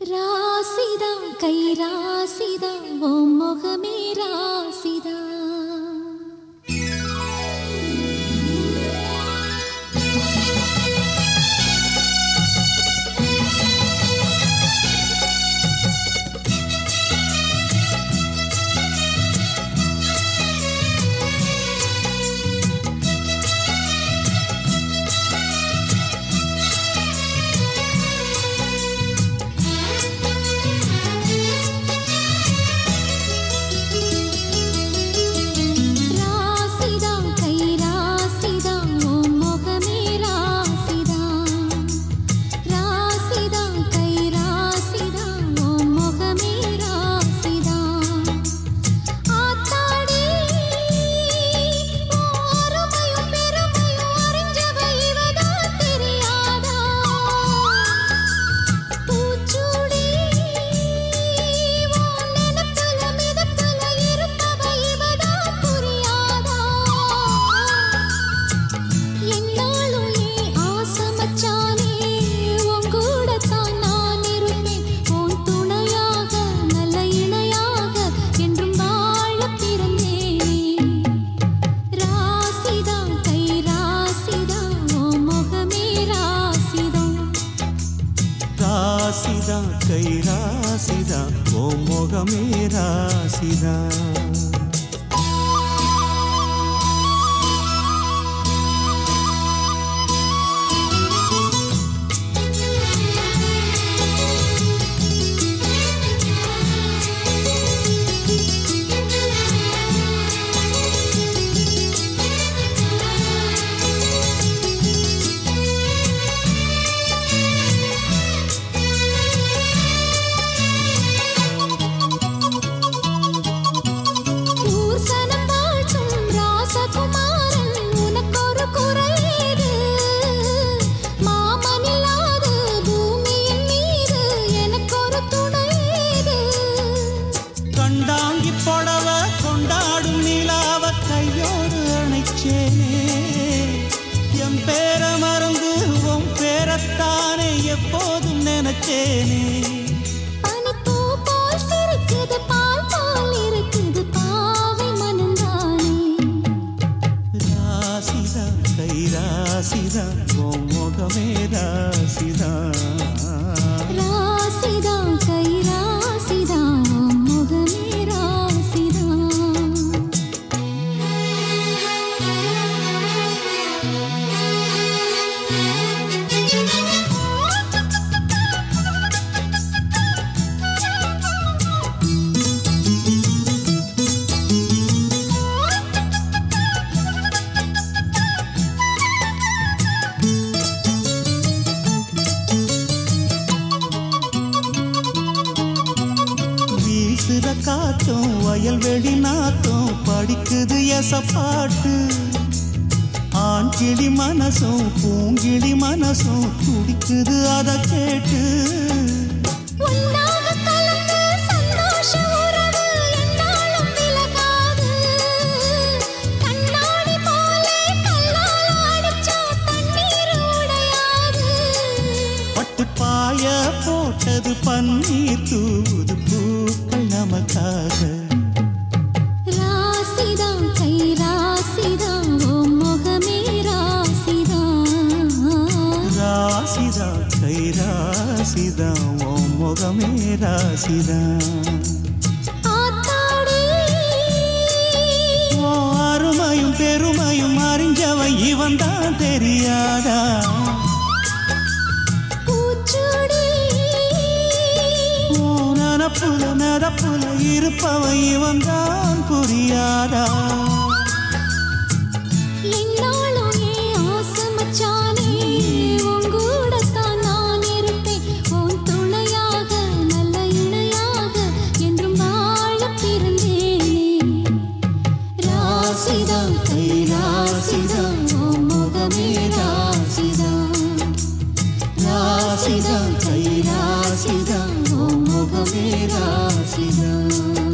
ராசிதா கை ராசிதா ஓ முகமே ராசிதா ராசிதா கை ராசிதா ஓ முகமே ராசிதா அணைச்சேனே என் பேரை மறந்து உன் பேரத்தானே எப்போதும் நினைச்சேனே. காத்தும் வயல்வெளி நாத்தும் படிக்குது எசப்பாட்டு ஆண் கிளி மனசும் பூங்கிளி மனசும் துடிக்குது அத கேட்டு. பாய போட்டது பன்னீர் தூது நமக்காக. ராசிதா கை ராசிதா ஓ முகமே ராசிதா ராசிதா கை ராசிதா ஓ முகமே ராசிதா ஆத்தாடி. ஓ அருமையும் பெருமையும் அறிஞ்சவன் இவன் தான் தெரியாதா? நனப்புல இருப்பவன் இவன் தான் புரியாதா என்னாலும் ராசிதா கை